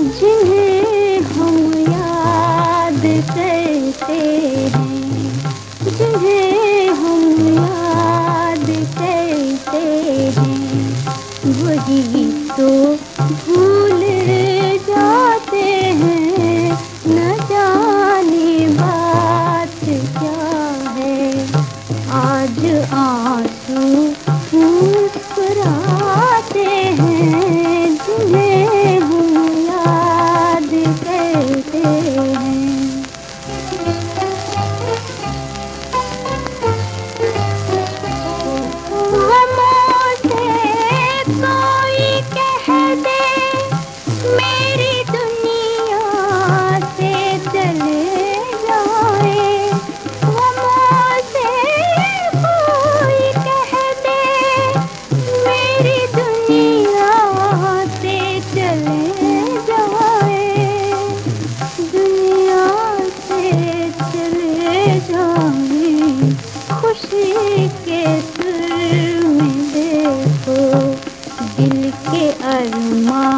जिन्हें हम याद करते हैं जिन्हें हम याद करते हैं वही तो आज आंसू अरमा